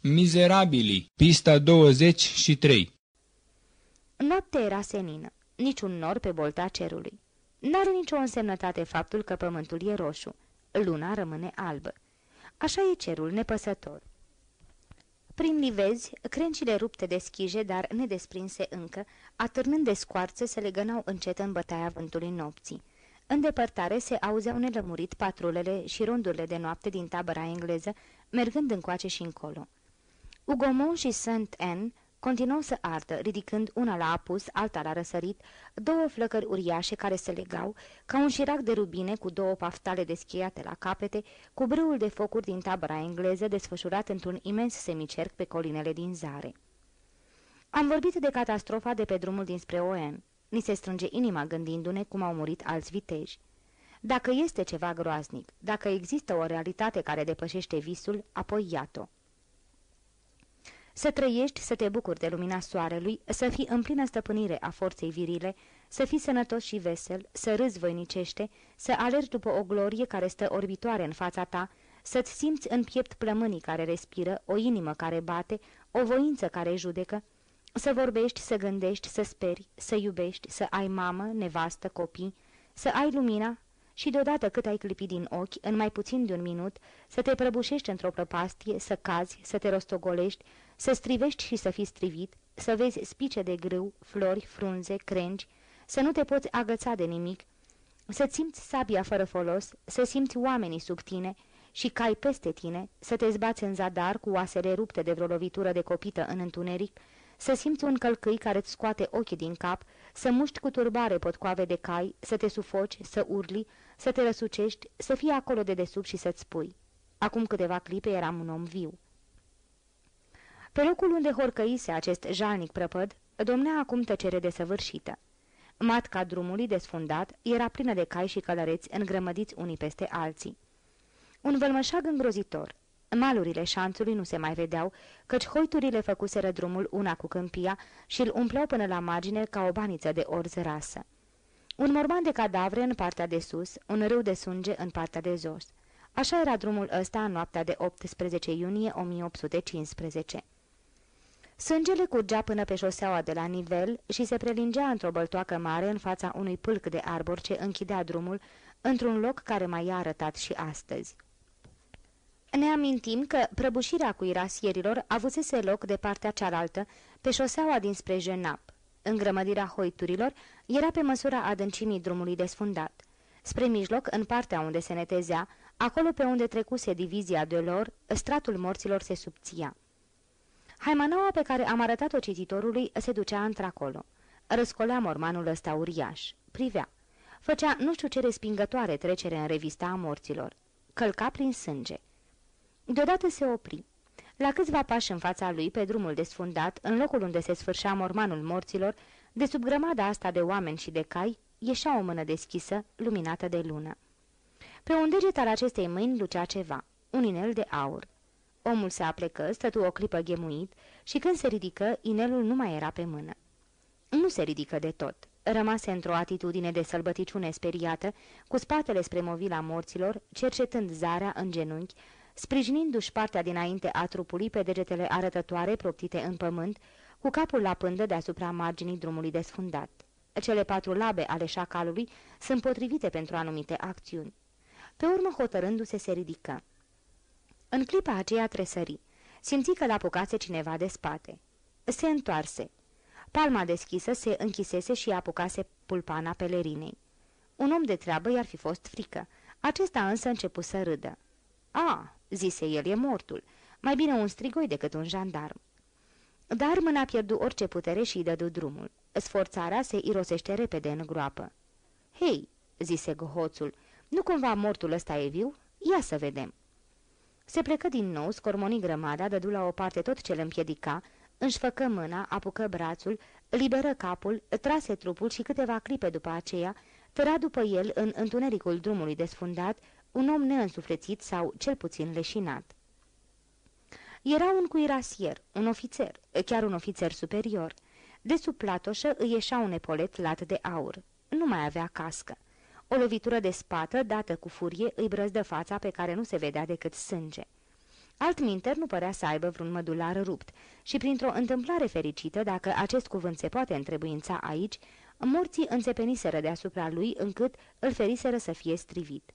Mizerabili, pista 23 Noaptea era senină, niciun nor pe bolta cerului. N-are nicio însemnătate faptul că pământul e roșu. Luna rămâne albă. Așa e cerul nepăsător. Prin livezi, crencile rupte de schije, dar nedesprinse încă, atârnând de scoarță, se legănau încet în bătaia vântului nopții. În depărtare se auzeau nelămurit patrulele și rondurile de noapte din tabăra engleză, mergând încoace și încolo. Ugomont și Saint-Anne continuau să ardă, ridicând una la apus, alta la răsărit, două flăcări uriașe care se legau, ca un șirac de rubine cu două paftale descheiate la capete, cu brâul de focuri din tabăra engleză desfășurat într-un imens semicerc pe colinele din zare. Am vorbit de catastrofa de pe drumul dinspre Oen. Ni se strânge inima gândindu-ne cum au murit alți viteji. Dacă este ceva groaznic, dacă există o realitate care depășește visul, apoi iată. Să trăiești, să te bucuri de lumina soarelui, să fii în plină stăpânire a forței virile, să fii sănătos și vesel, să râzi voinicește, să alergi după o glorie care stă orbitoare în fața ta, să-ți simți în piept plămânii care respiră, o inimă care bate, o voință care judecă, să vorbești, să gândești, să speri, să iubești, să ai mamă, nevastă, copii, să ai lumina și deodată cât ai clipit din ochi, în mai puțin de un minut, să te prăbușești într-o prăpastie, să cazi, să te rostogolești, să strivești și să fii strivit, să vezi spice de grâu, flori, frunze, crengi, să nu te poți agăța de nimic, să simți sabia fără folos, să simți oamenii sub tine și cai peste tine, să te zbați în zadar cu oasele rupte de vreo lovitură de copită în întuneric, să simți un călcâi care îți scoate ochii din cap, să muști cu turbare potcoave de cai, să te sufoci, să urli, să te răsucești, să fii acolo de desubt și să-ți spui. Acum câteva clipe eram un om viu. Pe locul unde horcăise acest jalnic prăpăd, domnea acum tăcere desăvârșită. Matca drumului desfundat era plină de cai și călăreți îngrămădiți unii peste alții. Un vălmășag îngrozitor. Malurile șanțului nu se mai vedeau, căci hoiturile făcuseră drumul una cu câmpia și îl umpleau până la margine ca o baniță de orz rasă. Un morman de cadavre în partea de sus, un râu de sânge în partea de jos. Așa era drumul ăsta în noaptea de 18 iunie 1815. Sângele curgea până pe șoseaua de la nivel și se prelingea într-o băltoacă mare în fața unui pâlc de arbor ce închidea drumul într-un loc care mai i-a arătat și astăzi. Ne amintim că prăbușirea cuirasierilor avusese loc de partea cealaltă, pe șoseaua dinspre Jenap. Îngrămădirea hoiturilor era pe măsura adâncimii drumului desfundat. Spre mijloc, în partea unde se netezea, acolo pe unde trecuse divizia de lor, stratul morților se subția. Haimanaua pe care am arătat-o cititorului se ducea într-acolo. Răscolea mormanul ăsta uriaș. Privea. Făcea nu știu ce respingătoare trecere în revista a morților. Călca prin sânge. Deodată se opri. La câțiva pași în fața lui, pe drumul desfundat, în locul unde se sfârșea mormanul morților, de sub grămada asta de oameni și de cai, ieșea o mână deschisă, luminată de lună. Pe un deget al acestei mâini lucea ceva, un inel de aur. Omul se aplecă, stătu o clipă ghemuit și când se ridică, inelul nu mai era pe mână. Nu se ridică de tot. Rămase într-o atitudine de sălbăticiune speriată, cu spatele spre movila morților, cercetând zarea în genunchi, sprijinindu-și partea dinainte a trupului pe degetele arătătoare proptite în pământ, cu capul la pândă deasupra marginii drumului desfundat. Cele patru labe ale șacalului sunt potrivite pentru anumite acțiuni. Pe urmă, hotărându-se, se ridică. În clipa aceea tresări. Simți că l-apucase cineva de spate. Se întoarse. Palma deschisă se închisese și apucase pulpana pelerinei. Un om de treabă i-ar fi fost frică. Acesta însă începu să râdă. A, zise el, e mortul. Mai bine un strigoi decât un jandarm. Dar mâna pierdu orice putere și îi dădu drumul. Sforțarea se irosește repede în groapă. Hei, zise gohoțul, nu cumva mortul ăsta e viu? Ia să vedem. Se plecă din nou, scormoni grămada, dădu la o parte tot ce îl împiedica, își făcă mâna, apucă brațul, liberă capul, trase trupul și câteva clipe după aceea, tăra după el în întunericul drumului desfundat un om neînsuflețit sau cel puțin leșinat. Era un cuirasier, un ofițer, chiar un ofițer superior. De sub platoșă îi ieșea un epolet lat de aur. Nu mai avea cască. O lovitură de spată, dată cu furie, îi brăzdă fața pe care nu se vedea decât sânge. Altminter nu părea să aibă vreun mădular rupt și printr-o întâmplare fericită, dacă acest cuvânt se poate întrebuința aici, morții înțepeniseră deasupra lui încât îl feriseră să fie strivit.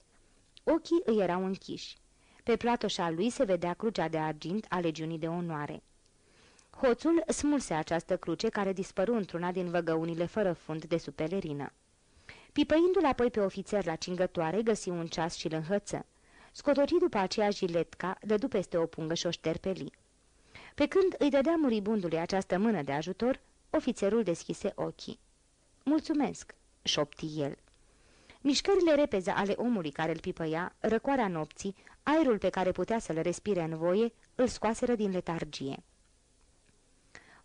Ochii îi erau închiși. Pe platoșa lui se vedea crucea de argint a legiunii de onoare. Hoțul smulse această cruce care dispăru într-una din văgăunile fără fund de sub pelerină. Pipăindu-l apoi pe ofițer la cingătoare, găsi un ceas și îl înhăță. Scotoci după aceea jiletca, dădu peste o pungă și o șterpeli. Pe când îi dădea muribundului această mână de ajutor, ofițerul deschise ochii. Mulțumesc!" șopti el. Mișcările repeze ale omului care îl pipăia, răcoarea nopții, aerul pe care putea să-l respire în voie, îl scoaseră din letargie.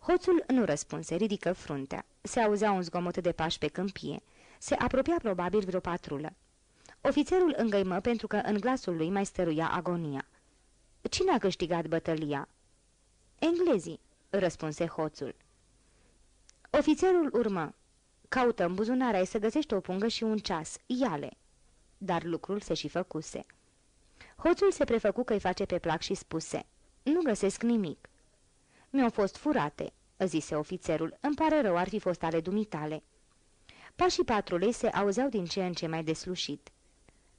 Hoțul nu răspunse, ridică fruntea. Se auzea un zgomot de pași pe câmpie. Se apropia probabil vreo patrulă. Ofițerul îngăimă pentru că în glasul lui mai stăruia agonia. Cine a câștigat bătălia?" Englezii," răspunse hoțul. Ofițerul urmă. Caută în buzunar, ai să găsești o pungă și un ceas. Iale." Dar lucrul se și făcuse. Hoțul se prefăcu că-i face pe plac și spuse. Nu găsesc nimic." Mi-au fost furate," zise ofițerul. Îmi pare rău, ar fi fost ale dumitale." Pașii patrulei se auzeau din ce în ce mai deslușit.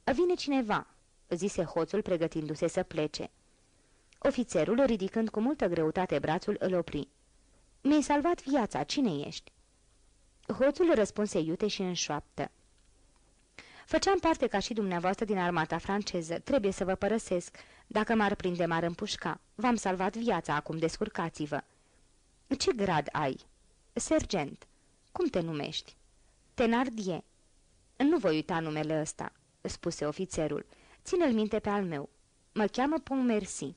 Vine cineva," zise hoțul pregătindu-se să plece. Ofițerul, ridicând cu multă greutate brațul, îl opri. Mi-ai salvat viața, cine ești?" Hoțul răspunse iute și în șoaptă. Făceam parte ca și dumneavoastră din armata franceză. Trebuie să vă părăsesc. Dacă m-ar prinde, m-ar împușca. V-am salvat viața, acum descurcați-vă." Ce grad ai?" Sergent." Cum te numești?" Tenardie." Nu voi uita numele ăsta," spuse ofițerul. Ține-l minte pe al meu. Mă cheamă Pontmercy."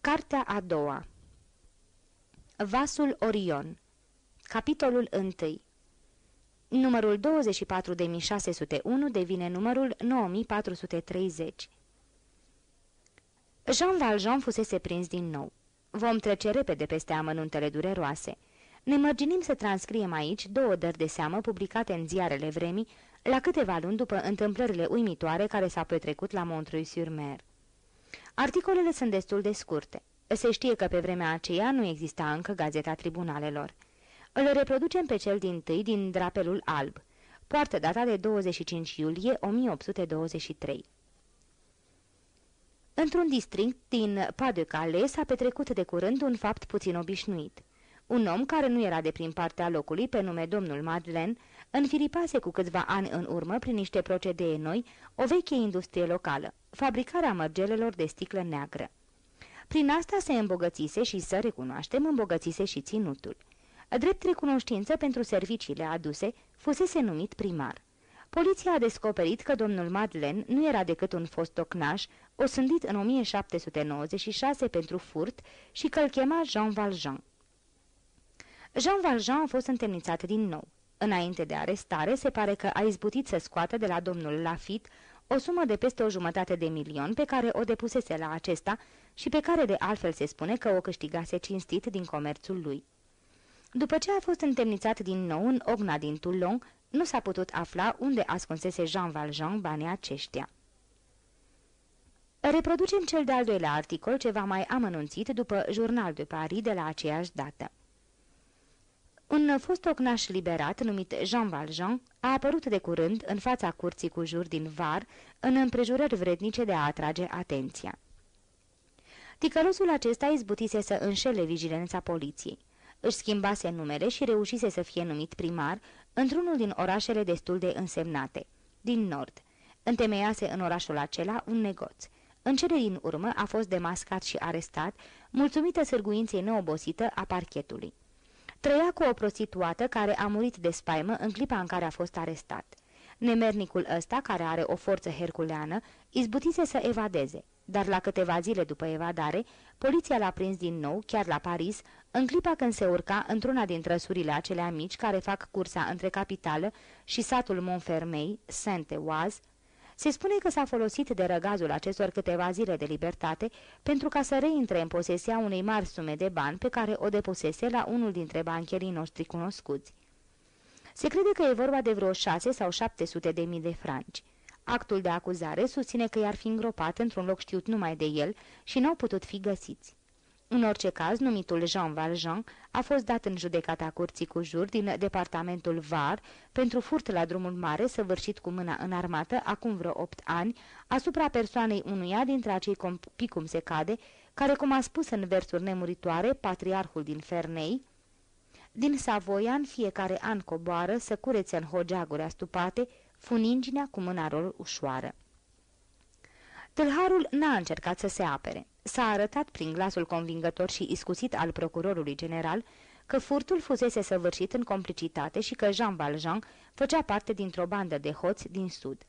Cartea a doua Vasul Orion Capitolul 1 Numărul 24601 devine numărul 9430 Jean Valjean fusese prins din nou. Vom trece repede peste amănuntele dureroase. Ne mărginim să transcriem aici două dări de seamă publicate în ziarele vremii la câteva luni după întâmplările uimitoare care s-au petrecut la Montreuil-sur-Mer. Articolele sunt destul de scurte. Se știe că pe vremea aceea nu exista încă gazeta tribunalelor. Îl reproducem pe cel din tâi din drapelul alb. Poartă data de 25 iulie 1823. Într-un district din Pas-de-Calais s-a petrecut de curând un fapt puțin obișnuit. Un om care nu era de prin partea locului, pe nume domnul Madeleine, înfiripase cu câțiva ani în urmă, prin niște procedee noi, o veche industrie locală, fabricarea mărgelelor de sticlă neagră. Prin asta se îmbogățise și, să recunoaștem, îmbogățise și ținutul. Drept recunoștință pentru serviciile aduse, fusese numit primar. Poliția a descoperit că domnul Madeleine nu era decât un fost tocnaș, osândit în 1796 pentru furt și că îl chema Jean Valjean. Jean Valjean a fost întemnițat din nou. Înainte de arestare, se pare că a izbutit să scoată de la domnul Lafitte o sumă de peste o jumătate de milion pe care o depusese la acesta și pe care de altfel se spune că o câștigase cinstit din comerțul lui. După ce a fost întemnițat din nou în ogna din Toulon, nu s-a putut afla unde ascunsese Jean Valjean banii aceștia. Reproducem cel de-al doilea articol, ceva mai amănunțit după Jurnal de Paris de la aceeași dată. Un fost ocnaș liberat, numit Jean Valjean, a apărut de curând în fața curții cu jur din Var, în împrejurări vrednice de a atrage atenția. Ticălosul acesta izbutise să înșele vigilența poliției. Își schimbase numele și reușise să fie numit primar într-unul din orașele destul de însemnate, din nord. Întemeiase în orașul acela un negoț. În cele din urmă a fost demascat și arestat, mulțumită sârguinței neobosită a parchetului. Trăia cu o prostituată care a murit de spaimă în clipa în care a fost arestat. Nemernicul ăsta, care are o forță herculeană, izbutise să evadeze, dar la câteva zile după evadare, poliția l-a prins din nou, chiar la Paris, în clipa când se urca într-una din trăsurile acelea mici care fac cursa între capitală și satul Montfermeil, Saint-Oise, se spune că s-a folosit de răgazul acestor câteva zile de libertate pentru ca să reintre în posesia unei mari sume de bani pe care o deposese la unul dintre bancherii noștri cunoscuți. Se crede că e vorba de vreo șase sau șapte sute de mii de franci. Actul de acuzare susține că i-ar fi îngropat într-un loc știut numai de el și n-au putut fi găsiți. În orice caz, numitul Jean Valjean a fost dat în judecata curții cu jur din departamentul Var pentru furt la drumul mare săvârșit cu mâna în armată acum vreo opt ani asupra persoanei unuia dintre acei copii cum se cade, care, cum a spus în versuri nemuritoare, patriarhul din Fernei, din Savoia în fiecare an coboară să curețe în hogeaguri astupate, funinginea cu mâna lor ușoară. Tâlharul n-a încercat să se apere. S-a arătat prin glasul convingător și iscusit al procurorului general că furtul fusese săvârșit în complicitate și că Jean Valjean făcea parte dintr-o bandă de hoți din sud.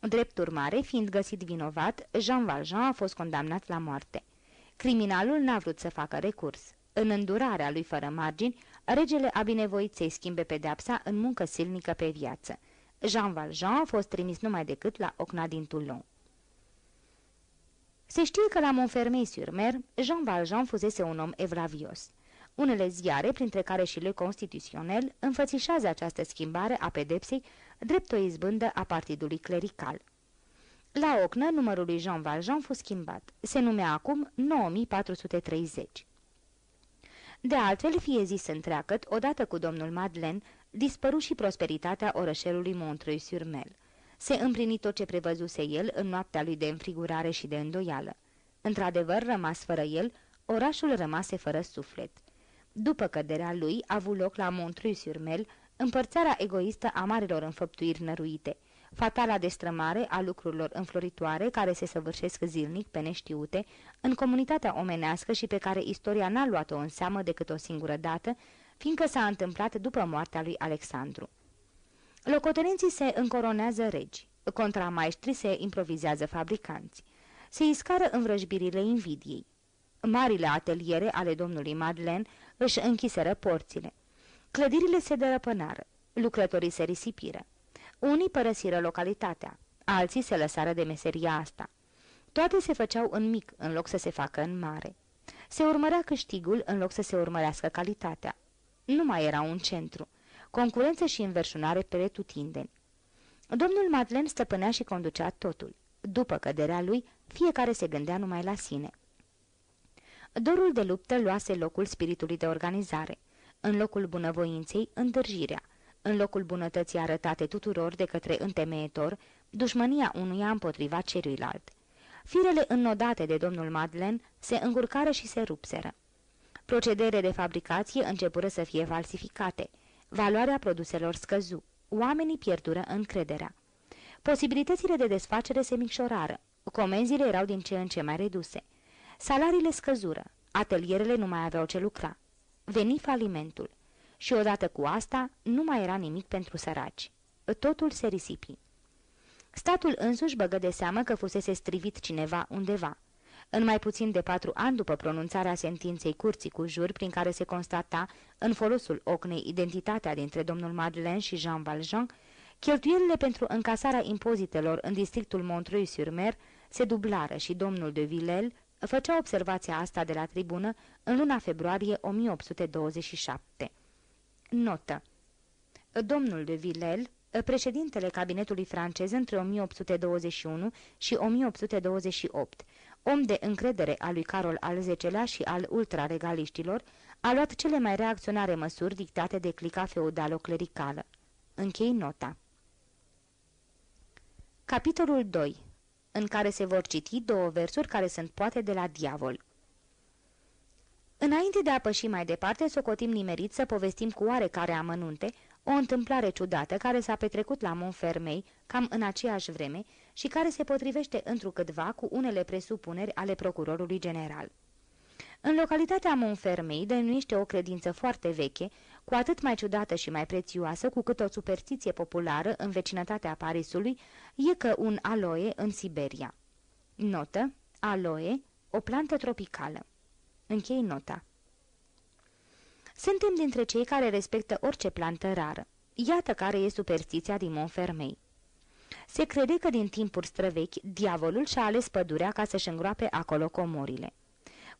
Drept urmare, fiind găsit vinovat, Jean Valjean a fost condamnat la moarte. Criminalul n-a vrut să facă recurs. În îndurarea lui fără margini, regele a binevoit să-i schimbe pedeapsa în muncă silnică pe viață. Jean Valjean a fost trimis numai decât la Ocna din Toulon. Se știe că la Montfermeil-sur-Mer, Jean Valjean fusese un om evlavios. Unele ziare, printre care și Le Constitutionnel, înfățișează această schimbare a pedepsei drept o izbândă a partidului clerical. La Ocnă, numărul lui Jean Valjean fu schimbat. Se numea acum 9430. De altfel, fie zis întreagăt, odată cu domnul Madeleine, dispăru și prosperitatea orășelului Montreuil-sur-Mel. Se împlini tot ce prevăzuse el în noaptea lui de înfrigurare și de îndoială. Într-adevăr, rămas fără el, orașul rămase fără suflet. După căderea lui, a avut loc la Montreuil-sur-Mel împărțarea egoistă a marilor înfăptuiri năruite, fatala destrămare a lucrurilor înfloritoare care se săvârșesc zilnic pe neștiute în comunitatea omenească și pe care istoria n-a luat-o în seamă decât o singură dată, fiindcă s-a întâmplat după moartea lui Alexandru. Locotenenții se încoronează regi, contra maestri se improvizează fabricanți, se iscară învrăjbirile invidiei. Marile ateliere ale domnului Madeleine își închiseră porțile. Clădirile se dărăpânară, lucrătorii se risipiră. Unii părăsiră localitatea, alții se lăsară de meseria asta. Toate se făceau în mic, în loc să se facă în mare. Se urmărea câștigul în loc să se urmărească calitatea. Nu mai era un centru. Concurență și înverșunare pretutindeni. Domnul Madlen stăpânea și conducea totul. După căderea lui, fiecare se gândea numai la sine. Dorul de luptă luase locul spiritului de organizare. În locul bunăvoinței, întârzirea. În locul bunătății arătate tuturor de către întemeietor, dușmânia unuia împotriva celuilalt. Firele înnodate de domnul Madlen se încurcară și se rupseră. Procedere de fabricație începură să fie falsificate. Valoarea produselor scăzu. Oamenii pierdură încrederea. Posibilitățile de desfacere se micșorară. Comenzile erau din ce în ce mai reduse. Salariile scăzură. Atelierele nu mai aveau ce lucra. Veni falimentul. Și odată cu asta, nu mai era nimic pentru săraci. Totul se risipi. Statul însuși băgă de seamă că fusese strivit cineva undeva. În mai puțin de patru ani după pronunțarea sentinței curții cu jur prin care se constata în folosul ocnei identitatea dintre domnul Madeleine și Jean Valjean, cheltuielile pentru încasarea impozitelor în districtul Montreuil-sur-Mer se dublară și domnul de Villel făcea observația asta de la tribună în luna februarie 1827. Notă Domnul de Villel, președintele cabinetului francez între 1821 și 1828, om de încredere al lui Carol al X-lea și al ultraregaliștilor, a luat cele mai reacționare măsuri dictate de clica feudalo-clericală. Închei nota. Capitolul 2 în care se vor citi două versuri care sunt poate de la diavol. Înainte de a păși mai departe, socotim nimerit să povestim cu oarecare amănunte o întâmplare ciudată care s-a petrecut la Montfermei cam în aceeași vreme și care se potrivește întrucâtva cu unele presupuneri ale procurorului general. În localitatea Montfermei dăinuiește o credință foarte veche, cu atât mai ciudată și mai prețioasă cu cât o superstiție populară în vecinătatea Parisului e că un aloe în Siberia. Notă. Aloe, o plantă tropicală. Închei nota. Suntem dintre cei care respectă orice plantă rară. Iată care e superstiția din Montfermei. Se crede că din timpuri străvechi, diavolul și-a ales pădurea ca să-și îngroape acolo comorile.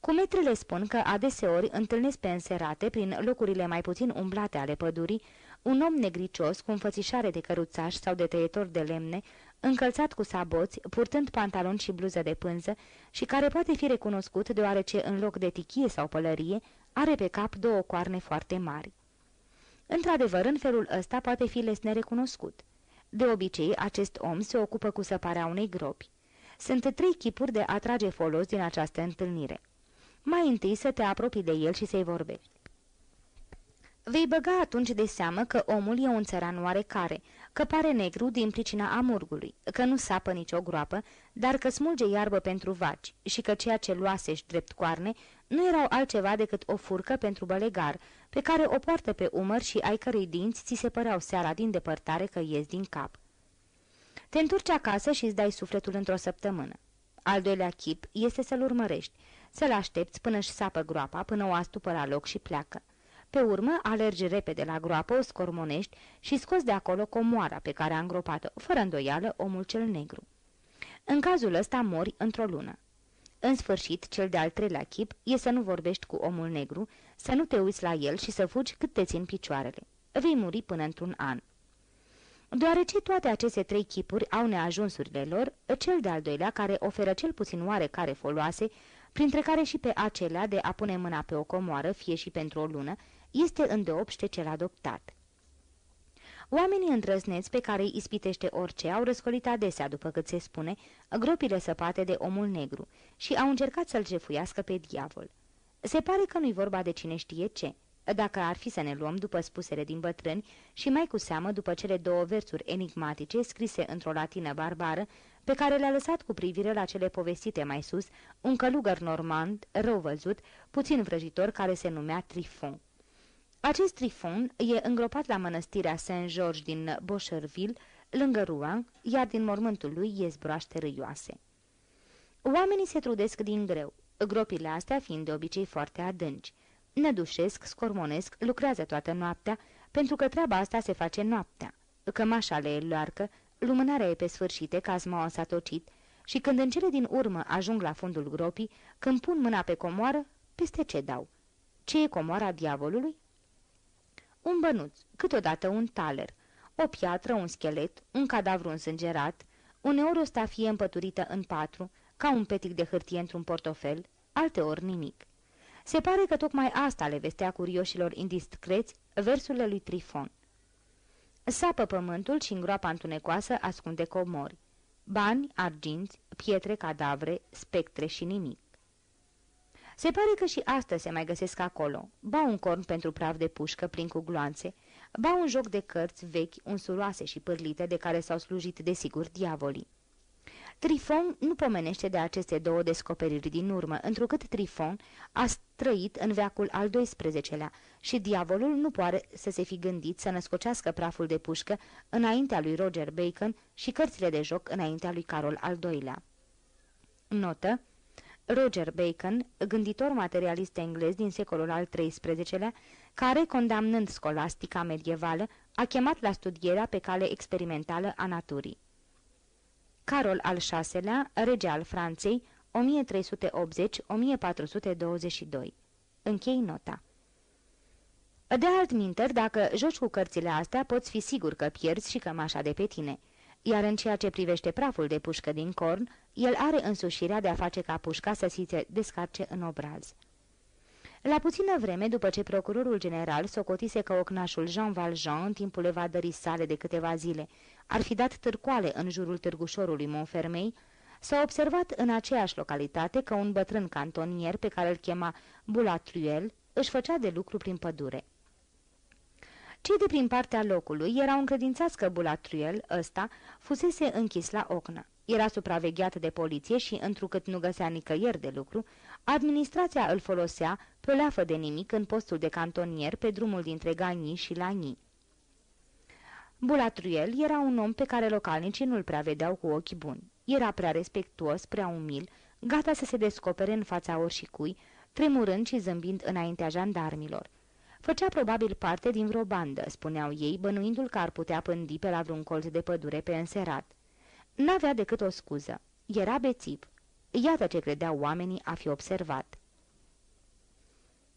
Cumetrele spun că adeseori întâlnesc pe înserate, prin locurile mai puțin umblate ale pădurii, un om negricios cu înfățișare de căruțaș sau de tăietor de lemne, încălțat cu saboți, purtând pantaloni și bluză de pânză și care poate fi recunoscut deoarece în loc de tichie sau pălărie are pe cap două coarne foarte mari. Într-adevăr, în felul ăsta poate fi les nerecunoscut. De obicei, acest om se ocupă cu săparea unei gropi. Sunt trei chipuri de a trage folos din această întâlnire. Mai întâi să te apropii de el și să-i vorbești. Vei băga atunci de seamă că omul e un țăran oarecare, că pare negru din pricina amurgului, că nu sapă nicio groapă, dar că smulge iarbă pentru vaci și că ceea ce luase-și drept coarne nu erau altceva decât o furcă pentru bălegar, pe care o poartă pe umăr și ai cărei dinți ți se păreau seara din depărtare că ies din cap. Te întorci acasă și îți dai sufletul într-o săptămână. Al doilea chip este să-l urmărești, să-l aștepți până își sapă groapa, până o astupă la loc și pleacă. Pe urmă, alergi repede la groapă, o scormonești și scoți de acolo comoara pe care a îngropat-o, fără îndoială, omul cel negru. În cazul ăsta mori într-o lună. În sfârșit, cel de-al treilea chip e să nu vorbești cu omul negru, să nu te uiți la el și să fugi cât te țin picioarele. Vei muri până într-un an. Deoarece toate aceste trei chipuri au neajunsurile lor, cel de-al doilea, care oferă cel puțin oarecare foloase, printre care și pe acelea de a pune mâna pe o comoară, fie și pentru o lună, este îndeopște cel adoptat. Oamenii îndrăzneți pe care îi ispitește orice au răscolit adesea, după cât se spune, gropile săpate de omul negru și au încercat să-l jefuiască pe diavol. Se pare că nu-i vorba de cine știe ce. Dacă ar fi să ne luăm după spusele din bătrâni și mai cu seamă după cele două versuri enigmatice scrise într-o latină barbară, pe care le-a lăsat cu privire la cele povestite mai sus, un călugăr normand, rău văzut, puțin vrăjitor, care se numea Trifon. Acest trifon e îngropat la mănăstirea Saint-Georges din Bocherville, lângă Rouen, iar din mormântul lui ies broaște râioase. Oamenii se trudesc din greu, gropile astea fiind de obicei foarte adânci. Nădușesc, scormonesc, lucrează toată noaptea, pentru că treaba asta se face noaptea. Cămașa le e luarcă, lumânarea e pe sfârșite, ca s-a tocit, și când în cele din urmă ajung la fundul gropii, când pun mâna pe comoară, peste ce dau? Ce e comoara diavolului? Un bănuț, câteodată un taler, o piatră, un schelet, un cadavru însângerat, uneori o stafie împăturită în patru, ca un petic de hârtie într-un portofel, alteori nimic. Se pare că tocmai asta le vestea curioșilor indiscreți versurile lui Trifon. Sapă pământul și în groapa întunecoasă ascunde comori. Bani, arginți, pietre, cadavre, spectre și nimic. Se pare că și astăzi se mai găsesc acolo. Ba un corn pentru praf de pușcă plin cu gloanțe, ba un joc de cărți vechi, unsuroase și pârlite de care s-au slujit desigur diavolii. Trifon nu pomenește de aceste două descoperiri din urmă, întrucât Trifon a străit în veacul al XII-lea și diavolul nu poate să se fi gândit să născocească praful de pușcă înaintea lui Roger Bacon și cărțile de joc înaintea lui Carol al II-lea. Notă Roger Bacon, gânditor materialist englez din secolul al XIII-lea, care, condamnând scolastica medievală, a chemat la studierea pe cale experimentală a naturii. Carol al VI-lea, rege al Franței, 1380-1422. Închei nota. De altminteri, dacă joci cu cărțile astea, poți fi sigur că pierzi și cămașa de pe tine – iar în ceea ce privește praful de pușcă din corn, el are însușirea de a face ca pușca să se descarce în obraz. La puțină vreme, după ce procurorul general socotise că ocnașul Jean Valjean, în timpul evadării sale de câteva zile, ar fi dat târcoale în jurul târgușorului Montfermei, s-a observat în aceeași localitate că un bătrân cantonier pe care îl chema Bulatruel își făcea de lucru prin pădure. Cei de prin partea locului erau încredințați că Bulatruel ăsta fusese închis la ocnă. Era supravegheat de poliție și, întrucât nu găsea nicăieri de lucru, administrația îl folosea pe o leafă de nimic în postul de cantonier pe drumul dintre Gagny și Lagny. Bulatruel era un om pe care localnicii nu-l prea vedeau cu ochi buni. Era prea respectuos, prea umil, gata să se descopere în fața oricui, tremurând și zâmbind înaintea jandarmilor. Făcea probabil parte din vreo bandă, spuneau ei, bănuindu-l că ar putea pândi pe la vreun colț de pădure pe înserat. N-avea decât o scuză. Era bețiv. Iată ce credeau oamenii a fi observat.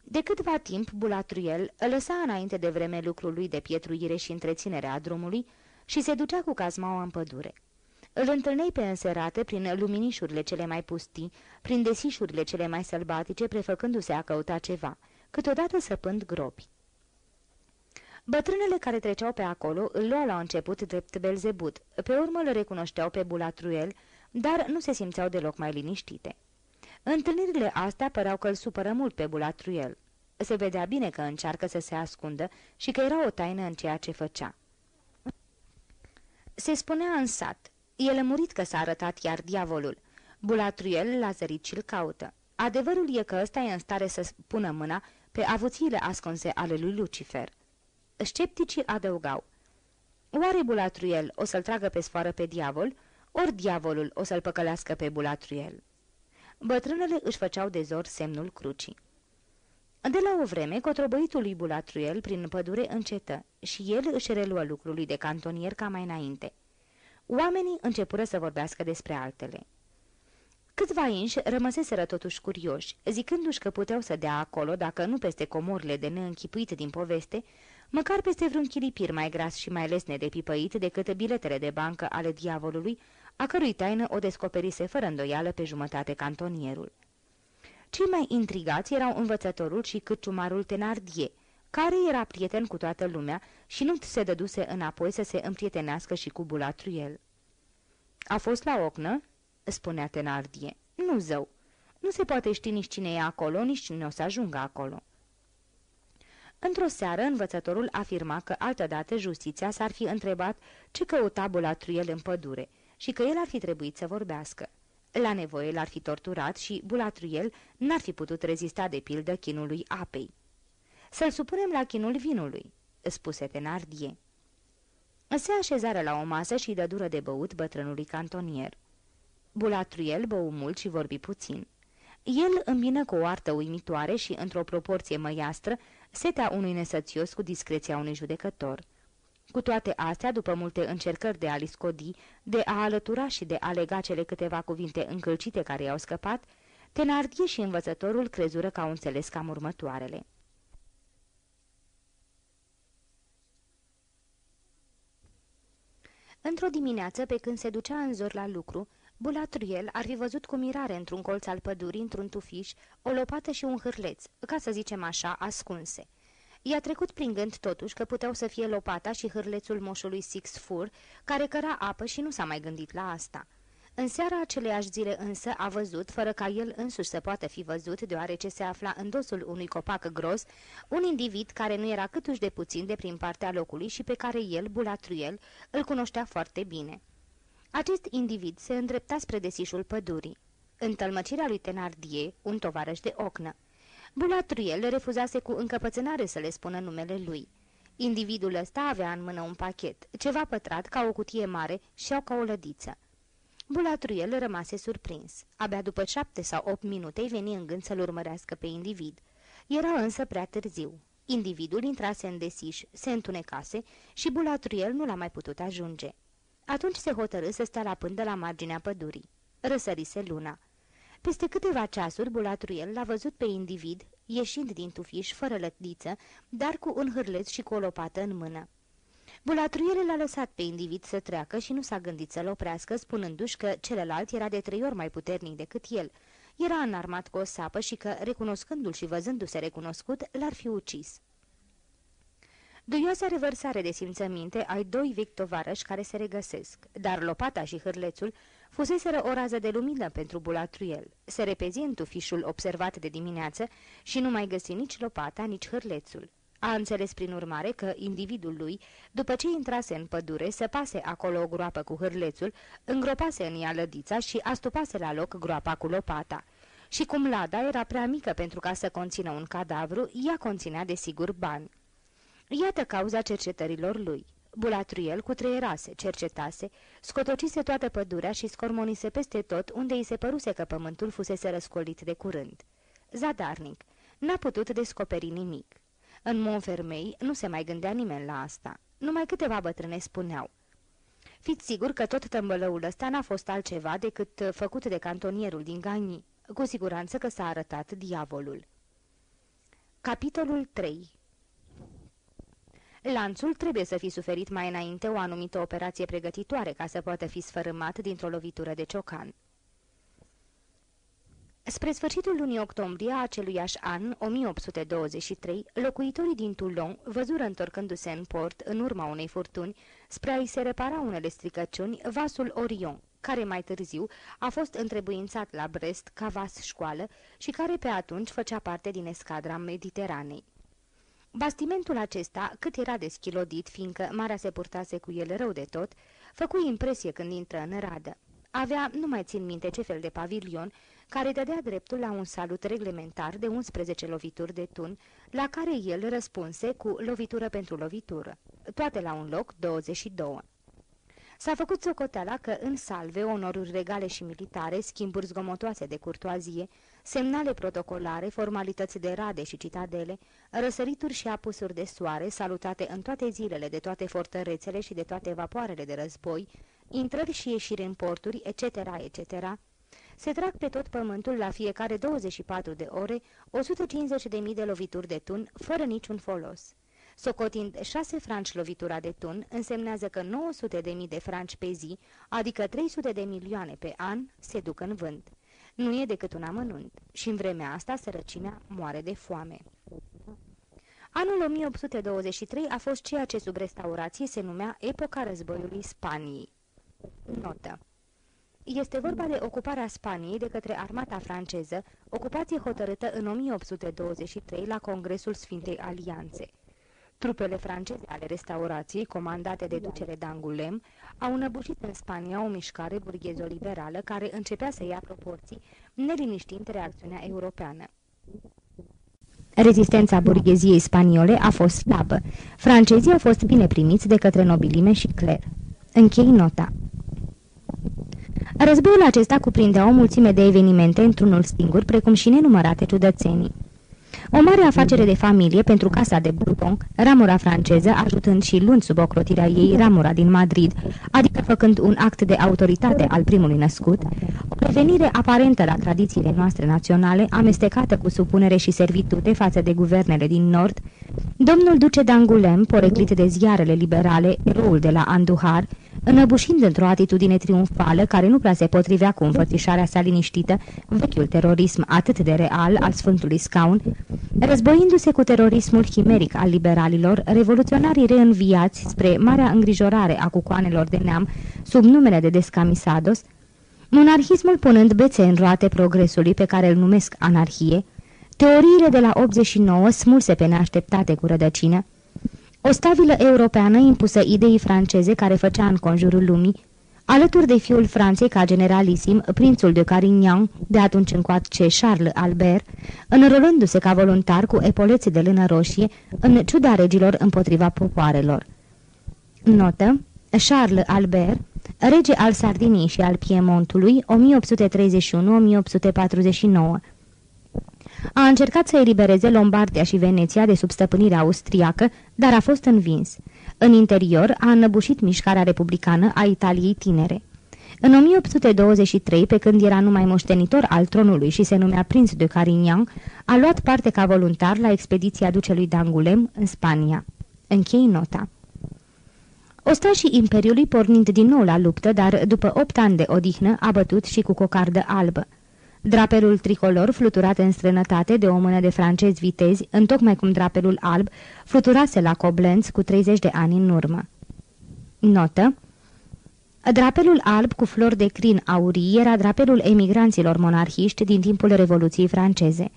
De câtva timp, Bulatruel lăsa înainte de vreme lucrul lui de pietruire și întreținere a drumului și se ducea cu cazmaua în pădure. Îl întâlnei pe înserate prin luminișurile cele mai pustii, prin desișurile cele mai sălbatice, prefăcându-se a căuta ceva, câteodată săpând gropi. Bătrânele care treceau pe acolo îl luau la început drept Belzebut, pe urmă îl recunoșteau pe Bulatruel, dar nu se simțeau deloc mai liniștite. Întâlnirile astea păreau că îl supără mult pe Bulatruel. Se vedea bine că încearcă să se ascundă și că era o taină în ceea ce făcea. Se spunea în sat. El a murit că s-a arătat iar diavolul. Bulatruel l-a zărit și-l caută. Adevărul e că ăsta e în stare să pună mâna pe avuțiile ascunse ale lui Lucifer. Scepticii adăugau. Oare Bulatruel o să-l tragă pe sfoară pe diavol, ori diavolul o să-l păcălească pe Bulatruel? Bătrânele își făceau de zor semnul crucii. De la o vreme, cotrobăitul lui Bulatruel prin pădure încetă și el își reluă lucrul lui de cantonier ca mai înainte. Oamenii începură să vorbească despre altele. Câțiva inși rămăseseră totuși curioși, zicându-și că puteau să dea acolo, dacă nu peste comorile de neînchipuit din poveste, măcar peste vreun chilipir mai gras și mai lesne de pipăit decât biletele de bancă ale diavolului, a cărui taină o descoperise fără îndoială pe jumătate cantonierul. Cei mai intrigați erau învățătorul și câciumarul Tenardie, care era prieten cu toată lumea și nu se dăduse înapoi să se împrietenească și cu Bulatruel. A fost la ocnă?" Spunea Tenardie. Nu zău. Nu se poate ști nici cine e acolo, nici cine o să ajungă acolo." Într-o seară, învățătorul afirma că altădată justiția s-ar fi întrebat ce căuta Bulatruel în pădure și că el ar fi trebuit să vorbească. La nevoie l-ar fi torturat și Bulatruel n-ar fi putut rezista de pildă chinului apei. Să-l supunem la chinul vinului," spuse Tenardie. Se așezară la o masă și dă dură de băut bătrânului cantonier. Bulatruel bău mult și vorbi puțin. El îmbină cu o artă uimitoare și, într-o proporție măiastră, setea unui nesățios cu discreția unui judecător. Cu toate astea, după multe încercări de a-l scodi, de a alătura și de a lega cele câteva cuvinte încălcite care i-au scăpat, Tenardie și învățătorul crezură că au înțeles cam următoarele. Într-o dimineață, pe când se ducea în zor la lucru, Bulatruel ar fi văzut cu mirare într-un colț al pădurii, într-un tufiș, o lopată și un hârleț, ca să zicem așa, ascunse. I-a trecut prin gând totuși că puteau să fie lopata și hârlețul moșului Six Fur, care căra apă și nu s-a mai gândit la asta. În seara aceleiași zile însă a văzut, fără ca el însuși să poată fi văzut, deoarece se afla în dosul unui copac gros, un individ care nu era câtuși de puțin de prin partea locului și pe care el, Bulatruel, îl cunoștea foarte bine. Acest individ se îndrepta spre desișul pădurii. În tălmăcirea lui Tenardie, un tovarăș de ocnă. Bulatruel refuzase cu încăpățânare să le spună numele lui. Individul ăsta avea în mână un pachet, ceva pătrat ca o cutie mare și au ca o lădiță. Bulatruel rămase surprins. Abia după șapte sau opt minute veni în gând să-l urmărească pe individ. Era însă prea târziu. Individul intrase în desiș, se întunecase și Bulatruel nu l-a mai putut ajunge. Atunci se hotărâ să stea la pândă la marginea pădurii. Răsărise luna. Peste câteva ceasuri, Bulatruel l-a văzut pe individ, ieșind din tufiș, fără lădiță, dar cu un hârleț și cu o lopată în mână. Bulatruiele l-a lăsat pe individ să treacă și nu s-a gândit să-l oprească, spunându-și că celălalt era de trei ori mai puternic decât el. Era înarmat cu o sapă și că, recunoscându-l și văzându-se recunoscut, l-ar fi ucis. Duioasa revărsare de simțăminte ai doi vechi tovarăși care se regăsesc, dar lopata și hârlețul fuseseră o rază de lumină pentru Bulatruel. Se repezi în tufișul observat de dimineață și nu mai găsi nici lopata, nici hârlețul. A înțeles prin urmare că individul lui, după ce intrase în pădure, să pase acolo o groapă cu hârlețul, îngropase în ea lădița și astupase la loc groapa cu lopata. Și cum lada era prea mică pentru ca să conțină un cadavru, ea conținea desigur bani. Iată cauza cercetărilor lui. Bulatruel cutreierase, cercetase, scotocise toată pădurea și scormonise peste tot unde îi se păruse că pământul fusese răscolit de curând. Zadarnic. N-a putut descoperi nimic. În Montfermei nu se mai gândea nimeni la asta. Numai câteva bătrâne spuneau. Fiți sigur că tot tămbălăul ăsta n-a fost altceva decât făcut de cantonierul din Gani. Cu siguranță că s-a arătat diavolul. Capitolul 3 Lanțul trebuie să fi suferit mai înainte o anumită operație pregătitoare ca să poată fi sfărâmat dintr-o lovitură de ciocan. Spre sfârșitul lunii octombrie a aceluiași an, 1823, locuitorii din Toulon văzură întorcându-se în port, în urma unei furtuni, spre a-i se repara unele stricăciuni, vasul Orion, care mai târziu a fost întrebuințat la Brest ca vas școală și care pe atunci făcea parte din escadra Mediteranei. Bastimentul acesta, cât era de schilodit, fiindcă marea se purtase cu el rău de tot, făcu impresie când intră în radă. Avea, nu mai țin minte ce fel de pavilion, care dădea dreptul la un salut reglementar de 11 lovituri de tun, la care el răspunse cu lovitură pentru lovitură, toate la un loc 22. S-a făcut socoteala că în salve onoruri regale și militare, schimburi zgomotoase de curtoazie, semnale protocolare, formalități de rade și citadele, răsărituri și apusuri de soare, salutate în toate zilele de toate fortărețele și de toate vapoarele de război, intrări și ieșiri în porturi, etc., etc., se trag pe tot pământul la fiecare 24 de ore 150.000 de lovituri de tun, fără niciun folos. Socotind 6 franci lovitura de tun, însemnează că 900.000 de franci pe zi, adică 300 de milioane pe an, se duc în vânt. Nu e decât un amănunt și în vremea asta sărăcimea moare de foame. Anul 1823 a fost ceea ce sub restaurație se numea epoca războiului Spaniei. Notă este vorba de ocuparea Spaniei de către armata franceză, ocupație hotărâtă în 1823 la Congresul Sfintei Alianțe. Trupele franceze ale restaurației, comandate de ducele d'Angulem, au înăbușit în Spania o mișcare burghezo-liberală care începea să ia proporții, neliniștind reacțiunea europeană. Rezistența burgheziei spaniole a fost slabă. Francezii au fost bine primiți de către nobilime și cler. Închei nota. Războiul acesta cuprindea o mulțime de evenimente într-unul singur, precum și nenumărate ciudățenii. O mare afacere de familie pentru casa de Bourbon, ramura franceză, ajutând și luând sub ocrotirea ei ramura din Madrid, adică făcând un act de autoritate al primului născut, o prevenire aparentă la tradițiile noastre naționale, amestecată cu supunere și servitute față de guvernele din nord, domnul duce d'Angulem, poreclit de ziarele liberale, eroul de la Anduhar, înăbușind într-o atitudine triumfală care nu prea se potrivea cu înfățișarea sa liniștită, vechiul terorism atât de real al Sfântului Scaun, războindu-se cu terorismul chimeric al liberalilor, revoluționarii reînviați spre marea îngrijorare a cucoanelor de neam sub numele de descamisados, monarhismul punând bețe în roate progresului pe care îl numesc anarhie, teoriile de la 89 smulse pe neașteptate cu rădăcină, o stabilă europeană impusă ideii franceze care făcea în conjurul lumii, alături de fiul Franței ca generalisim, prințul de Carignan, de atunci încoace Charles Albert, înrolându-se ca voluntar cu epolețe de lână roșie, în ciuda regilor împotriva popoarelor. Notă. Charles Albert, rege al Sardiniei și al Piemontului, 1831-1849, a încercat să elibereze Lombardia și Veneția de sub stăpânirea austriacă, dar a fost învins. În interior a înăbușit mișcarea republicană a Italiei tinere. În 1823, pe când era numai moștenitor al tronului și se numea prinț de Carignan, a luat parte ca voluntar la expediția ducelui d'Angulem în Spania. Închei nota. Ostașii Imperiului pornind din nou la luptă, dar după opt ani de odihnă a bătut și cu cocardă albă. Drapelul tricolor, fluturat în strănătate de o mână de francezi vitezi, întocmai cum drapelul alb, fluturase la Coblenț cu 30 de ani în urmă. Notă Drapelul alb cu flori de crin aurii era drapelul emigranților monarhiști din timpul Revoluției franceze.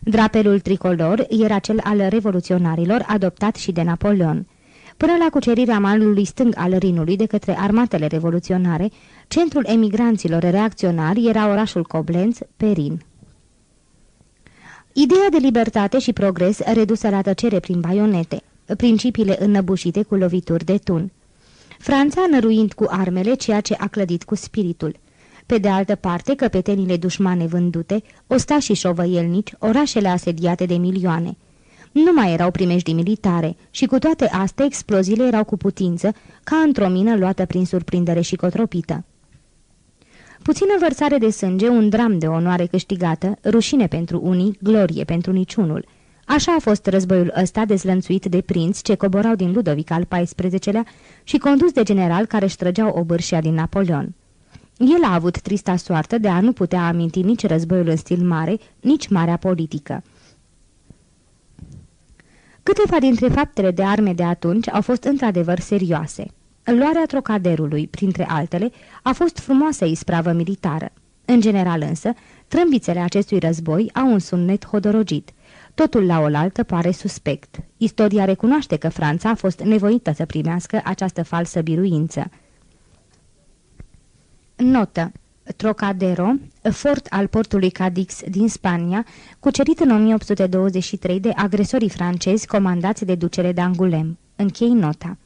Drapelul tricolor era cel al revoluționarilor adoptat și de Napoleon. Până la cucerirea malului stâng al Rinului de către armatele revoluționare, centrul emigranților reacționari era orașul Coblenț, Perin. Ideea de libertate și progres redusă la tăcere prin baionete, principiile înnăbușite cu lovituri de tun. Franța năruind cu armele ceea ce a clădit cu spiritul. Pe de altă parte, căpetenile dușmane vândute, ostașii șovăielnici, orașele asediate de milioane – nu mai erau primejdii militare și cu toate astea exploziile erau cu putință, ca într-o mină luată prin surprindere și cotropită. Puțină vărsare de sânge, un dram de onoare câștigată, rușine pentru unii, glorie pentru niciunul. Așa a fost războiul ăsta dezlănțuit de prinți ce coborau din Ludovic al XIV-lea și condus de general care își trăgeau obârșia din Napoleon. El a avut trista soartă de a nu putea aminti nici războiul în stil mare, nici marea politică. Câteva dintre faptele de arme de atunci au fost într-adevăr serioase. Luarea trocaderului, printre altele, a fost frumoasă ispravă militară. În general însă, trâmbițele acestui război au un sunet hodorogit. Totul la oaltă pare suspect. Istoria recunoaște că Franța a fost nevoită să primească această falsă biruință. Notă Trocadero, fort al portului Cadix din Spania, cucerit în 1823 de agresorii francezi comandați de ducele de Angulem. Închei nota.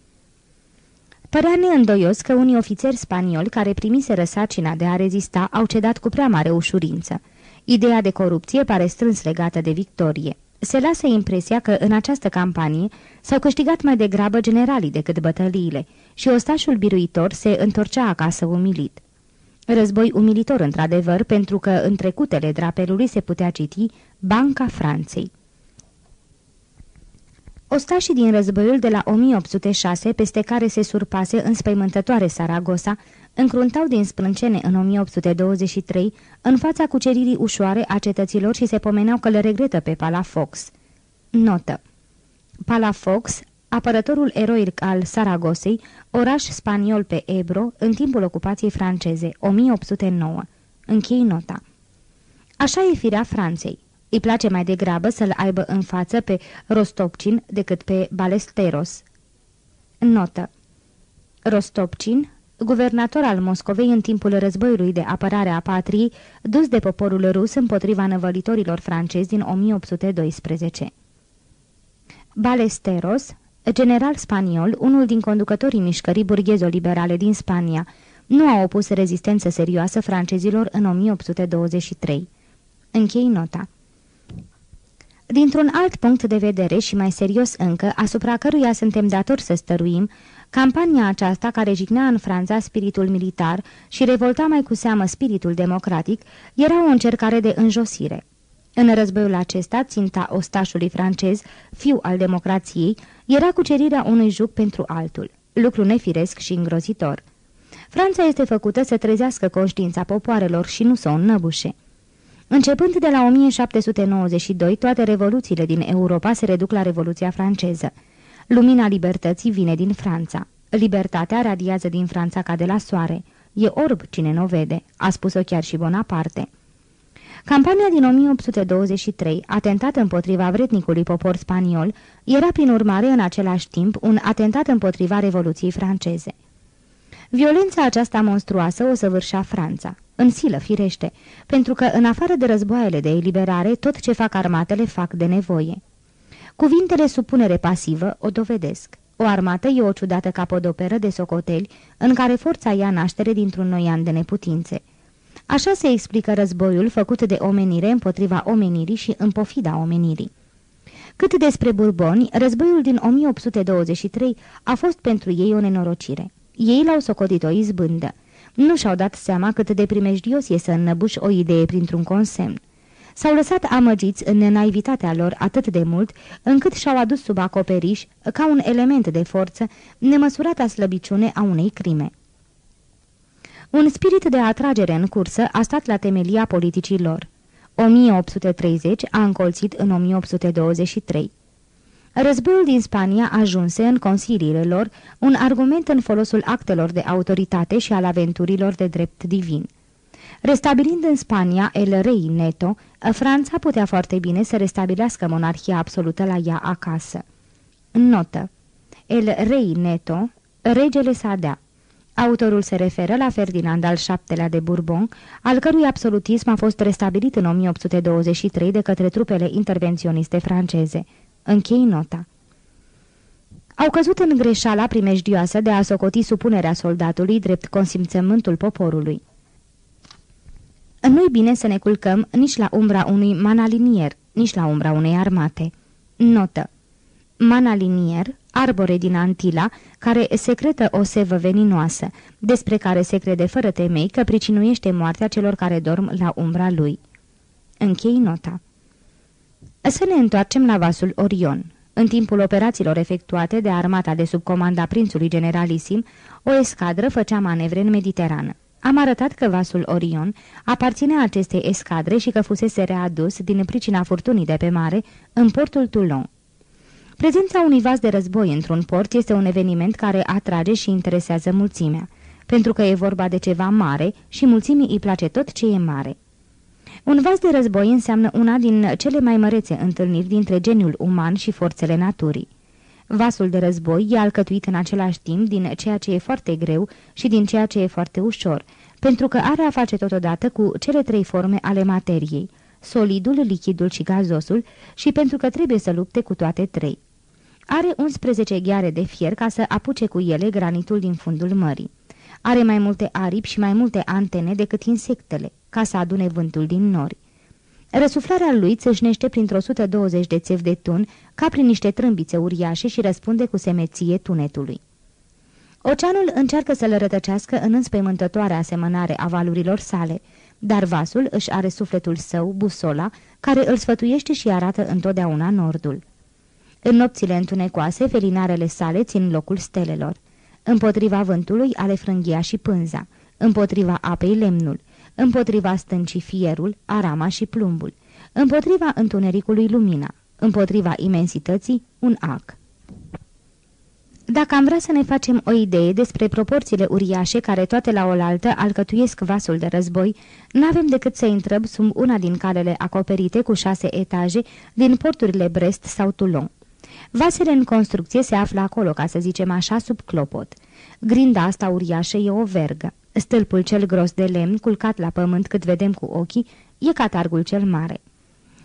Părea neîndoios că unii ofițeri spanioli care primise răsacina de a rezista au cedat cu prea mare ușurință. Ideea de corupție pare strâns legată de victorie. Se lasă impresia că în această campanie s-au câștigat mai degrabă generalii decât bătăliile și ostașul biruitor se întorcea acasă umilit. Război umilitor, într-adevăr, pentru că în trecutele drapelului se putea citi Banca Franței. Ostașii din războiul de la 1806, peste care se surpase înspăimântătoare Saragossa, încruntau din sprâncene în 1823 în fața cuceririi ușoare a cetăților și se pomeneau că le regretă pe Palafox. Notă Palafox apărătorul eroic al Saragosei, oraș spaniol pe Ebro, în timpul ocupației franceze, 1809. Închei nota. Așa e firea Franței. Îi place mai degrabă să-l aibă în față pe Rostopcin decât pe Balesteros. Notă. Rostopcin, guvernator al Moscovei în timpul războiului de apărare a patriei, dus de poporul rus împotriva năvălitorilor francezi din 1812. Balesteros, general spaniol, unul din conducătorii mișcării burghezo-liberale din Spania, nu a opus rezistență serioasă francezilor în 1823. Închei nota. Dintr-un alt punct de vedere și mai serios încă, asupra căruia suntem datori să stăruim, campania aceasta care jignea în Franța spiritul militar și revolta mai cu seamă spiritul democratic, era o încercare de înjosire. În războiul acesta, ținta ostașului francez, fiu al democrației, era cucerirea unui juc pentru altul, lucru nefiresc și îngrozitor. Franța este făcută să trezească conștiința popoarelor și nu să o înnăbușe. Începând de la 1792, toate revoluțiile din Europa se reduc la Revoluția franceză. Lumina libertății vine din Franța. Libertatea radiază din Franța ca de la soare. E orb cine nu vede, a spus-o chiar și Bonaparte. Campania din 1823, atentat împotriva vretnicului popor spaniol, era prin urmare în același timp un atentat împotriva Revoluției franceze. Violența aceasta monstruoasă o săvârșea Franța, în silă firește, pentru că în afară de războaiele de eliberare, tot ce fac armatele fac de nevoie. Cuvintele supunere pasivă o dovedesc. O armată e o ciudată capodoperă de socoteli în care forța ia naștere dintr-un noian de neputințe. Așa se explică războiul făcut de omenire împotriva omenirii și în pofida omenirii. Cât despre burboni, războiul din 1823 a fost pentru ei o nenorocire. Ei l-au socotit o izbândă. Nu și-au dat seama cât de primejdios e să înnăbuși o idee printr-un consemn. S-au lăsat amăgiți în naivitatea lor atât de mult, încât și-au adus sub acoperiș, ca un element de forță, nemăsurata slăbiciune a unei crime. Un spirit de atragere în cursă a stat la temelia politicii lor. 1830 a încolțit în 1823. Războiul din Spania ajunse în consiliile lor un argument în folosul actelor de autoritate și al aventurilor de drept divin. Restabilind în Spania el rei neto, Franța putea foarte bine să restabilească monarhia absolută la ea acasă. Notă. El rei neto, regele Sadea. Autorul se referă la Ferdinand al VII-lea de Bourbon, al cărui absolutism a fost restabilit în 1823 de către trupele intervenționiste franceze. Închei nota. Au căzut în greșeala primejdioasă de a socoti supunerea soldatului drept consimțământul poporului. Nu-i bine să ne culcăm nici la umbra unui manalinier, nici la umbra unei armate. Notă. Manalinier, arbore din Antila, care secretă o sevă veninoasă, despre care se crede fără temei că pricinuiește moartea celor care dorm la umbra lui. Închei nota. Să ne întoarcem la vasul Orion. În timpul operațiilor efectuate de armata de sub comanda prințului generalisim, o escadră făcea manevre în Mediterană. Am arătat că vasul Orion aparținea acestei escadre și că fusese readus, din pricina furtunii de pe mare, în portul Toulon. Prezența unui vas de război într-un port este un eveniment care atrage și interesează mulțimea, pentru că e vorba de ceva mare și mulțimii îi place tot ce e mare. Un vas de război înseamnă una din cele mai mărețe întâlniri dintre geniul uman și forțele naturii. Vasul de război e alcătuit în același timp din ceea ce e foarte greu și din ceea ce e foarte ușor, pentru că are a face totodată cu cele trei forme ale materiei, solidul, lichidul și gazosul, și pentru că trebuie să lupte cu toate trei. Are 11 gheare de fier ca să apuce cu ele granitul din fundul mării. Are mai multe aripi și mai multe antene decât insectele, ca să adune vântul din nori. Răsuflarea lui țâșnește printr-o 120 de țevi de tun, ca prin niște trâmbițe uriașe și răspunde cu semeție tunetului. Oceanul încearcă să-l rătăcească în înspăimântătoarea asemănare a valurilor sale, dar vasul își are sufletul său, busola, care îl sfătuiește și arată întotdeauna nordul. În nopțile întunecoase, felinarele sale țin locul stelelor. Împotriva vântului ale frânghia și pânza, împotriva apei lemnul, împotriva stâncii fierul, arama și plumbul, împotriva întunericului lumina, împotriva imensității un ac. Dacă am vrea să ne facem o idee despre proporțiile uriașe care toate la oaltă alcătuiesc vasul de război, n-avem decât să intrăm sub una din calele acoperite cu șase etaje din porturile Brest sau Toulon. Vasele în construcție se află acolo, ca să zicem așa, sub clopot. Grinda asta uriașă e o vergă. Stâlpul cel gros de lemn, culcat la pământ cât vedem cu ochii, e catargul cel mare.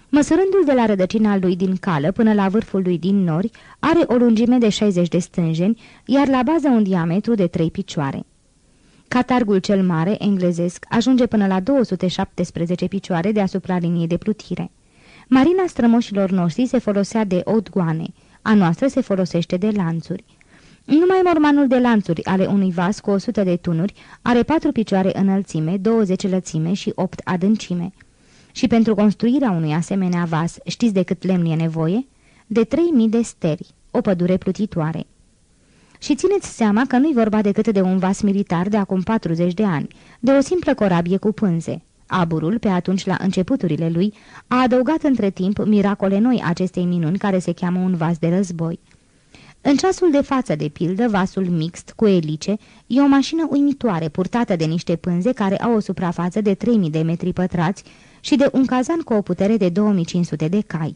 Măsurându-l de la rădăcina lui din cală până la vârful lui din nori, are o lungime de 60 de stânjeni, iar la bază un diametru de 3 picioare. Catargul cel mare, englezesc, ajunge până la 217 picioare deasupra liniei de plutire. Marina strămoșilor noștri se folosea de odgoane, a noastră se folosește de lanțuri. Numai mormanul de lanțuri ale unui vas cu 100 de tunuri are 4 picioare înălțime, 20 lățime și 8 adâncime. Și pentru construirea unui asemenea vas, știți de cât lemn e nevoie? De 3000 de steri, o pădure plutitoare. Și țineți seama că nu-i vorba decât de un vas militar de acum 40 de ani, de o simplă corabie cu pânze. Aburul, pe atunci la începuturile lui, a adăugat între timp miracole noi acestei minuni care se cheamă un vas de război. În ceasul de față, de pildă, vasul mixt cu elice e o mașină uimitoare purtată de niște pânze care au o suprafață de 3000 de metri pătrați și de un cazan cu o putere de 2500 de cai.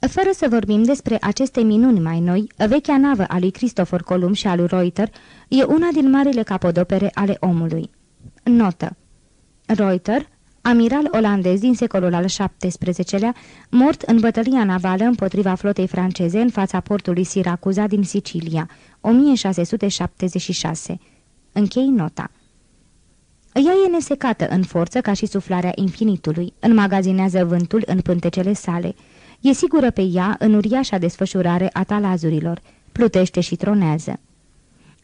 Fără să vorbim despre aceste minuni mai noi, vechea navă a lui Christopher Columb și a lui Reuter e una din marile capodopere ale omului. Notă Reuter, amiral olandez din secolul al XVII-lea, mort în bătălia navală împotriva flotei franceze în fața portului Siracuza din Sicilia, 1676. Închei nota. Ea e nesecată în forță ca și suflarea infinitului, înmagazinează vântul în pântecele sale. E sigură pe ea în uriașa desfășurare a talazurilor, plutește și tronează.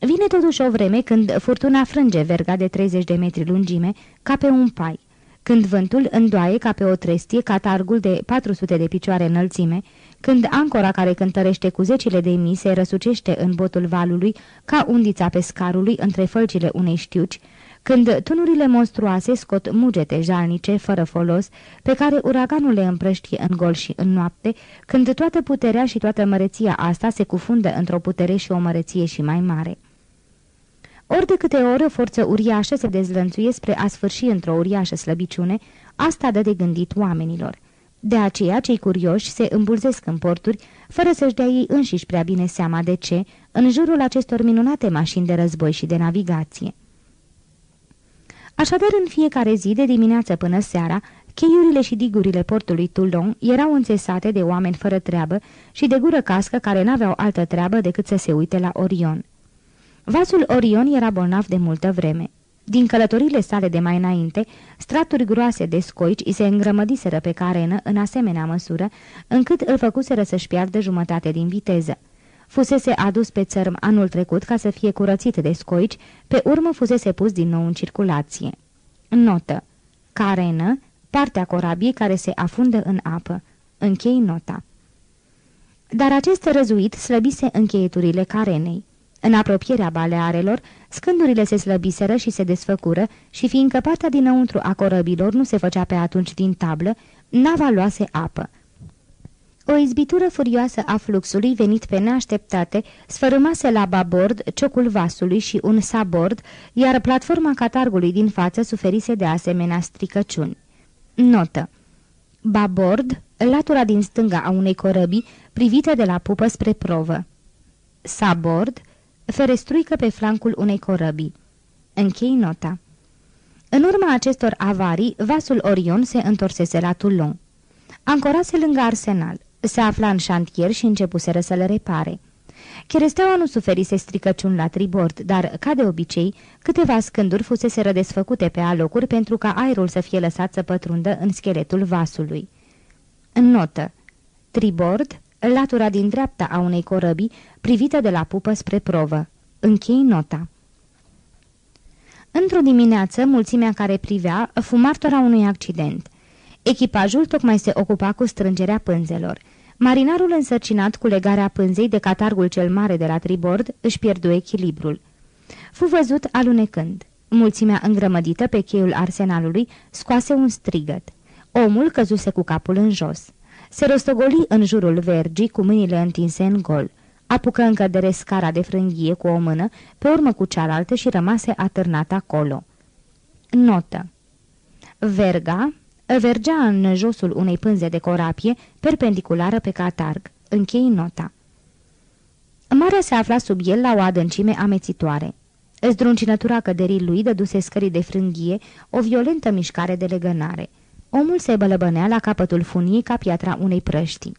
Vine totuși o vreme când furtuna frânge verga de 30 de metri lungime ca pe un pai, când vântul îndoaie ca pe o trestie catargul de 400 de picioare înălțime, când ancora care cântărește cu zecile de mii se răsucește în botul valului ca undița pescarului între fălcile unei știuci, când tunurile monstruoase scot mugete jalnice, fără folos, pe care uraganul le împrăștie în gol și în noapte, când toată puterea și toată măreția asta se cufundă într-o putere și o măreție și mai mare. Ori de câte ori o forță uriașă se dezlănțuie spre a sfârși într-o uriașă slăbiciune, asta dă de gândit oamenilor. De aceea, cei curioși se îmbulzesc în porturi, fără să-și dea ei înșiși prea bine seama de ce, în jurul acestor minunate mașini de război și de navigație. Așadar, în fiecare zi, de dimineață până seara, cheiurile și digurile portului Toulon erau înțesate de oameni fără treabă și de gură cască care n-aveau altă treabă decât să se uite la Orion. Vasul Orion era bolnav de multă vreme. Din călătorile sale de mai înainte, straturi groase de scoici îi se îngrămădiseră pe carenă în asemenea măsură, încât îl făcuseră să-și piardă jumătate din viteză. Fusese adus pe țărm anul trecut ca să fie curățit de scoici, pe urmă fusese pus din nou în circulație. Notă. Carenă, partea corabiei care se afundă în apă. Închei nota. Dar acest răzuit slăbise încheieturile carenei. În apropierea balearelor, scândurile se slăbiseră și se desfăcură și fiindcă partea dinăuntru a corăbilor nu se făcea pe atunci din tablă, nava luase apă. O izbitură furioasă a fluxului venit pe neașteptate sfărâmase la babord ciocul vasului și un sabord, iar platforma catargului din față suferise de asemenea stricăciuni. Notă Babord, latura din stânga a unei corăbii, privită de la pupă spre provă. Sabord, ferestruică pe flancul unei corăbii. Închei nota. În urma acestor avarii, vasul Orion se întorsese la Toulon. Ancorase lângă arsenal. Se afla în șantier și începuseră să le repare. Cheresteaua nu suferise stricăciuni la tribord, dar, ca de obicei, câteva scânduri fusese rădesfăcute pe alocuri pentru ca aerul să fie lăsat să pătrundă în scheletul vasului. În notă. Tribord, latura din dreapta a unei corăbii, privită de la pupă spre provă. Închei nota. Într-o dimineață, mulțimea care privea fu martora unui accident. Echipajul tocmai se ocupa cu strângerea pânzelor. Marinarul însărcinat cu legarea pânzei de catargul cel mare de la tribord își pierdu echilibrul. Fu văzut alunecând. Mulțimea îngrămădită pe cheiul arsenalului scoase un strigăt. Omul căzuse cu capul în jos. Se rostogoli în jurul vergii cu mâinile întinse în gol. Apucă încă de rescara de frânghie cu o mână, pe urmă cu cealaltă și rămase atârnat acolo. Notă Verga vergea în josul unei pânze de corapie, perpendiculară pe catarg. Închei nota. Marea se afla sub el la o adâncime amețitoare. Zdruncinătura căderii lui dăduse scării de frânghie o violentă mișcare de legănare. Omul se bălăbănea la capătul funiei ca piatra unei prăștii.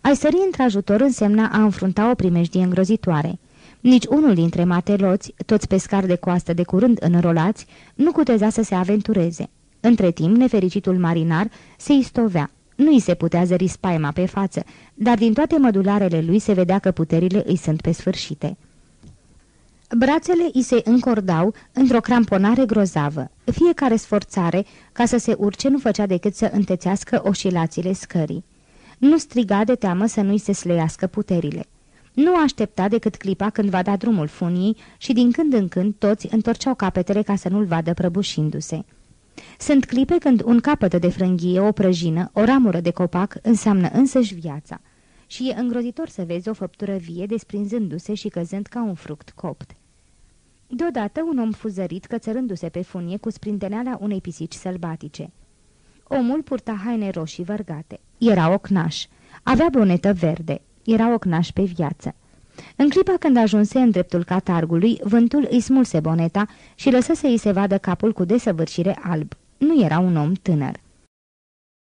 Ai sări într-ajutor însemna a înfrunta o primejdie îngrozitoare. Nici unul dintre mateloți, toți pescari de coastă de curând înrolați, nu cuteza să se aventureze. Între timp, nefericitul marinar se istovea. Nu îi se putea zări spaima pe față, dar din toate mădularele lui se vedea că puterile îi sunt pe sfârșite. Brațele îi se încordau într-o cramponare grozavă. Fiecare sforțare, ca să se urce, nu făcea decât să întețească oscilațiile scării. Nu striga de teamă să nu-i se sleiască puterile. Nu aștepta decât clipa când va da drumul funiei și din când în când toți întorceau capetele ca să nu-l vadă prăbușindu-se. Sunt clipe când un capăt de frânghie, o prăjină, o ramură de copac înseamnă însăși viața. Și e îngrozitor să vezi o făptură vie desprinzându-se și căzând ca un fruct copt. Deodată un om fuzărit cățărându-se pe funie cu sprinteneala unei pisici sălbatice. Omul purta haine roșii vărgate. Era ocnaș. Avea bonetă verde. Era ocnaș pe viață. În clipa când ajunse în dreptul catargului, vântul îi smulse boneta și lăsă să îi se vadă capul cu desăvârșire alb. Nu era un om tânăr.